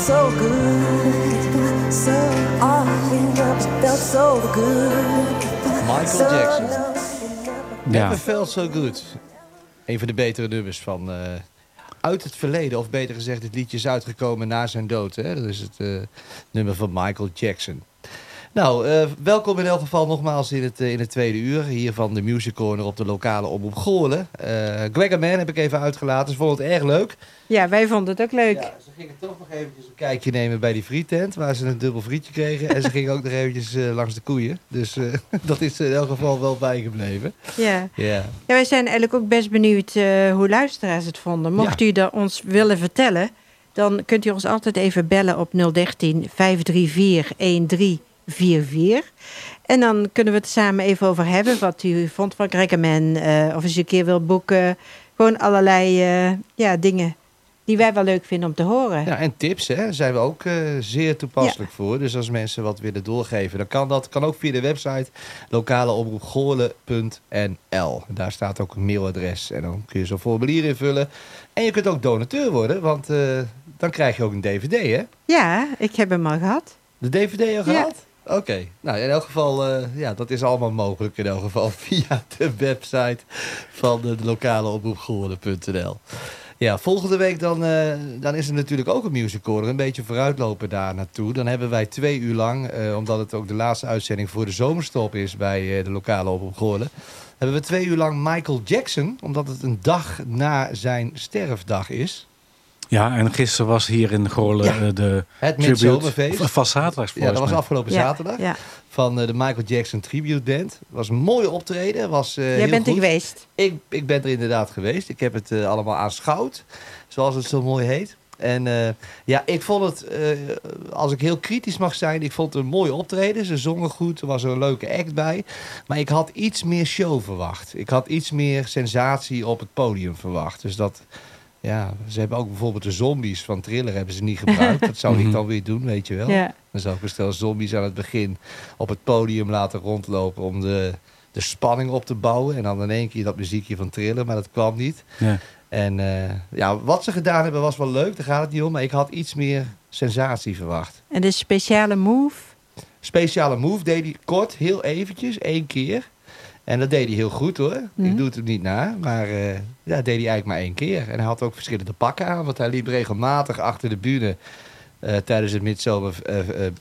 so good. So felt so good. Michael Jackson. Ja. Never Felt So Good. Een van de betere nummers van... eh, uit het verleden, of beter gezegd, het liedje is uitgekomen na zijn dood. Hè? Dat is het eh, nummer van Michael Jackson. Nou, eh, welkom in elk geval nogmaals in het, eh, in het tweede uur. Hier van de Music Corner op de lokale omroep Goorlen. Uh, Man heb ik even uitgelaten. Ze vonden het erg leuk. Ja, wij vonden het ook leuk. Ja, ze gingen toch nog eventjes een kijkje nemen bij die frietent. Waar ze een dubbel frietje kregen. en ze gingen ook nog eventjes langs de koeien. Dus dat is in elk geval wel bijgebleven. Ja. Ja. ja, wij zijn eigenlijk ook best benieuwd hoe luisteraars het vonden. Mocht u dat ons willen vertellen, dan kunt u ons altijd even bellen op 013 534 1344. En dan kunnen we het samen even over hebben. Wat u vond van Greggerman. eh of als u een keer wil boeken. Gewoon allerlei eh, ja, dingen die wij wel leuk vinden om te horen. Ja, en tips hè, zijn we ook eh, zeer toepasselijk voor. Dus als mensen wat willen doorgeven, dan kan dat. Kan ook via de website lokaleomroepgoorlen.nl. Daar staat ook een mailadres en dan kun je zo'n formulier invullen. En je kunt ook donateur worden, want dan krijg je ook een dvd hè? Ja, ik heb hem al gehad. De dvd al Ja. gehad? Oké, nou in elk geval, eh, ja, dat is allemaal mogelijk in elk geval via de website van de, lokale omroepgoorlen.nl. Ja, volgende week dan, eh, dan is er natuurlijk ook een music corner. Een beetje vooruitlopen daar naartoe. Dan hebben wij twee uur lang, eh, omdat het ook de laatste uitzending voor de zomerstop is bij de lokale omroep. Hebben we twee uur lang Michael Jackson, omdat het een dag na zijn sterfdag is. Ja, en gisteren was hier in Goorlen Ja. eh, de Het tribute. was zaterdag Ja, dat was afgelopen Ja, zaterdag. Ja. Van eh, de Michael Jackson Tribute Band. was een mooie optreden. Was, eh, Jij heel bent er geweest. Ik, ik ben er inderdaad geweest. Ik heb het allemaal aanschouwd, zoals het zo mooi heet. En eh, ja, ik vond het, eh, als ik heel kritisch mag zijn, ik vond het een mooie optreden. Ze zongen goed, er was een leuke act bij. Maar ik had iets meer show verwacht. Ik had iets meer sensatie op het podium verwacht. Dus dat, ja, ze hebben ook bijvoorbeeld de zombies van Thriller hebben ze niet gebruikt. Dat zou ik Mhm. dan weer doen, weet je wel. Ja. Dan zou ik bestel zombies aan het begin op het podium laten rondlopen om de, de spanning op te bouwen. En dan in één keer dat muziekje van trillen, maar dat kwam niet. Ja. En eh, ja, wat ze gedaan hebben was wel leuk, daar gaat het niet om. Maar ik had iets meer sensatie verwacht. En de speciale move. Speciale move deed hij kort, heel eventjes, één keer. En dat deed hij heel goed hoor. Mhm. Ik doe het hem niet na. Maar eh, ja, dat deed hij eigenlijk maar één keer. En hij had ook verschillende pakken aan. Want hij liep regelmatig achter de bühne. eh, tijdens het Midzomer, eh,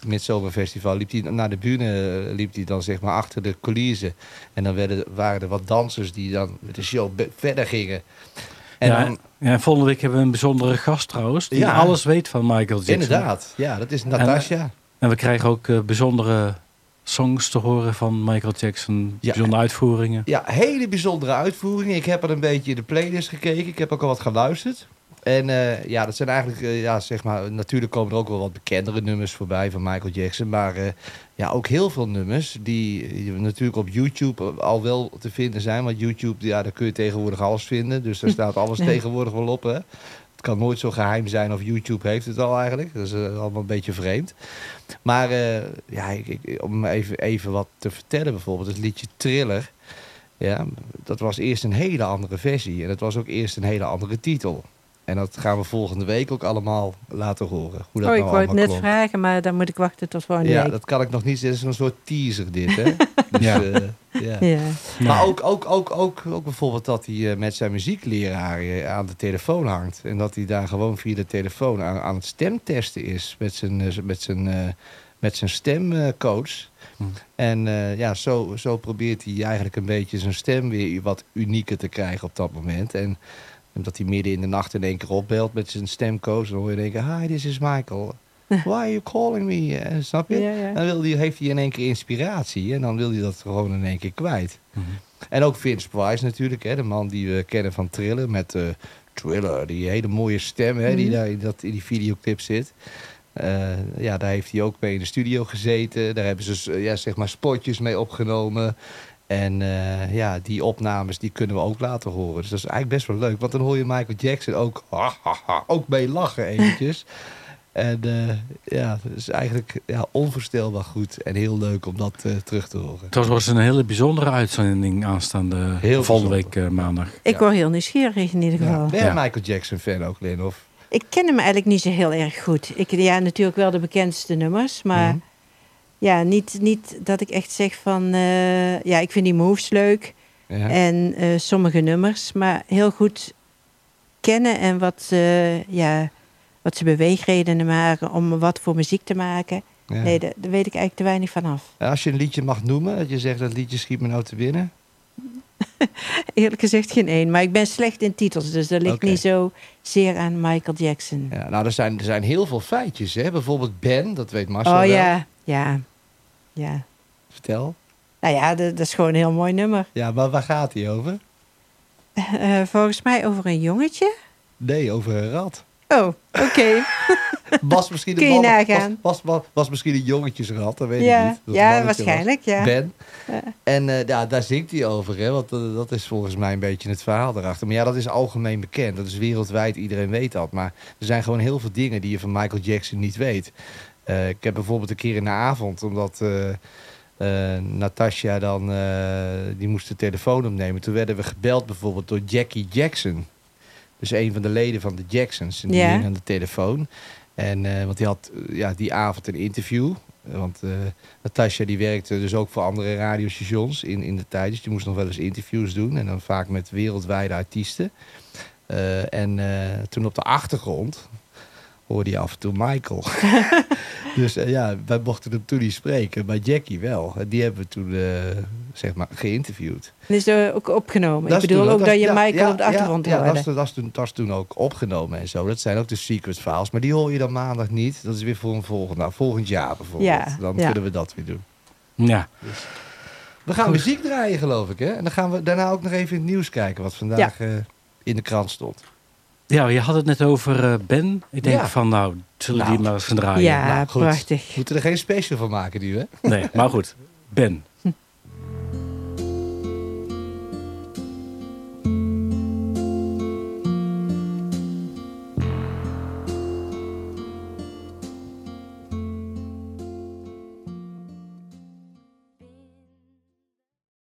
Midzomerfestival liep hij naar de bühne, liep hij dan zeg maar achter de coulissen. En dan werden, waren er wat dansers die dan met de show verder gingen. En ja, dan, ja, en volgende week hebben we een bijzondere gast trouwens. Die Ja. alles weet van Michael Jackson. inderdaad, ja, dat is Natasha. En we krijgen ook bijzondere songs te horen van Michael Jackson. Ja. Bijzondere uitvoeringen. Ja, hele bijzondere uitvoeringen. Ik heb er een beetje in de playlist gekeken. Ik heb ook al wat geluisterd. En eh, ja, dat zijn eigenlijk, eh, ja, zeg maar, natuurlijk komen er ook wel wat bekendere nummers voorbij van Michael Jackson. Maar eh, ja, ook heel veel nummers die natuurlijk op YouTube al wel te vinden zijn. Want YouTube, ja, daar kun je tegenwoordig alles vinden. Dus daar staat alles tegenwoordig wel op, hè. Het kan nooit zo geheim zijn of YouTube heeft het al eigenlijk. Dat is eh, allemaal een beetje vreemd. Maar eh, ja, ik, om even, even wat te vertellen bijvoorbeeld. Het liedje Thriller. Ja, dat was eerst een hele andere versie. En dat was ook eerst een hele andere titel. En dat gaan we volgende week ook allemaal laten horen. Hoe dat Oh, ik nou wou het net klonk. vragen, maar dan moet ik wachten tot volgende Ja, week. dat kan ik nog niet zeggen. Het is een soort teaser dit, hè? Dus, Ja. eh, ja. Ja. Maar ook, ook, ook, ook, ook bijvoorbeeld dat hij eh, met zijn muziekleraar eh, aan de telefoon hangt. En dat hij daar gewoon via de telefoon aan, aan het stemtesten is met zijn, met zijn, eh, met zijn stemcoach. Hm. En eh, ja, zo, zo probeert hij eigenlijk een beetje zijn stem weer wat unieker te krijgen op dat moment. En omdat hij midden in de nacht in één keer opbelt met zijn stemcoach. Dan hoor je denken, hi, this is Michael. Why are you calling me? Eh, snap je? Ja, ja. Dan wil hij, heeft hij in één keer inspiratie. En dan wil hij dat gewoon in één keer kwijt. Mhm. En ook Vince Price natuurlijk, hè, de man die we kennen van Thriller met eh Thriller, die hele mooie stem hè, die Mhm. daar in, dat, in die videoclip zit. Eh, ja, daar heeft hij ook mee in de studio gezeten. Daar hebben ze ja, zeg maar spotjes mee opgenomen. En eh, ja, die opnames die kunnen we ook laten horen. Dus dat is eigenlijk best wel leuk. Want dan hoor je Michael Jackson ook, ook mee lachen eventjes. En eh, ja, het is eigenlijk ja, onvoorstelbaar goed en heel leuk om dat eh, terug te horen. Het was een hele bijzondere uitzending aanstaande Heel volgende bijzonder. week maandag. Ik Ja. word heel nieuwsgierig in ieder geval. Ja. Ben jij. Michael Jackson fan ook, Lin? Of? Ik ken hem eigenlijk niet zo heel erg goed. Ik, ja, natuurlijk wel de bekendste nummers, maar Mhm. Ja, niet, niet dat ik echt zeg van, eh, ja, ik vind die moves leuk Ja. en eh, sommige nummers, maar heel goed kennen en wat, ze ja, wat ze beweegredenen maken om wat voor muziek te maken. Ja. Nee, daar, daar weet ik eigenlijk te weinig van af. Als je een liedje mag noemen, dat je zegt dat liedje schiet me nou te binnen. Eerlijk gezegd geen één, maar ik ben slecht in titels, dus dat ligt niet zo zeer aan Michael Jackson. Ja, nou, er zijn, er zijn heel veel feitjes. Hè? Bijvoorbeeld Ben, dat weet Marcel oh wel. ja, ja, ja. Vertel. Nou ja, dat, dat is gewoon een heel mooi nummer. Ja, maar waar gaat hij over? Eh, volgens mij over een jongetje. Nee, over een rat. Oh, oké. Was misschien Kun een je man- nagaan. Was, was, was, was misschien een jongetjesrat, dat weet ik niet. Dat ja waarschijnlijk, was. ja. Ben. En eh, ja, daar zingt hij over, hè? want eh, dat is volgens mij een beetje het verhaal erachter. Maar ja, dat is algemeen bekend. Dat is wereldwijd, iedereen weet dat. Maar er zijn gewoon heel veel dingen die je van Michael Jackson niet weet. Eh, ik heb bijvoorbeeld een keer in de avond, omdat eh, Natasha dan, die moest de telefoon opnemen. Toen werden we gebeld bijvoorbeeld door Jackie Jackson. Dus een van de leden van de Jacksons. En die Ja. hing aan de telefoon. En, eh, want die had eh, ja, die avond een interview. Eh, Want eh, Natasja die werkte dus ook voor andere radiostations in, in de tijd. Dus die moest nog wel eens interviews doen. En dan vaak met wereldwijde artiesten. En toen op de achtergrond hoorde je af en toe Michael. dus eh, ja, wij mochten hem toen niet spreken. Maar Jackie wel. En die hebben we toen eh, zeg maar geïnterviewd. Dat is er ook opgenomen. Dat ik bedoel toen ook dat je ja, Michael ja, op de achtergrond ja, ja, hoorde. dat, is, dat, is toen, dat is toen ook opgenomen en zo. Dat zijn ook de secret files. Maar die hoor je dan maandag niet. Dat is weer voor een volgend, nou, volgend jaar bijvoorbeeld. Ja, dan ja. kunnen we dat weer doen. Ja. We gaan Goed. muziek draaien, geloof ik. Hè? En dan gaan we daarna ook nog even in het nieuws kijken wat vandaag eh, in de krant stond. Ja, je had het net over eh, Ben. Ik denk Ja. van, nou, zullen we Nou, die maar eens gaan draaien? ja, nou, goed. prachtig. Moeten er geen special van maken nu, hè? Nee, maar goed. Ben.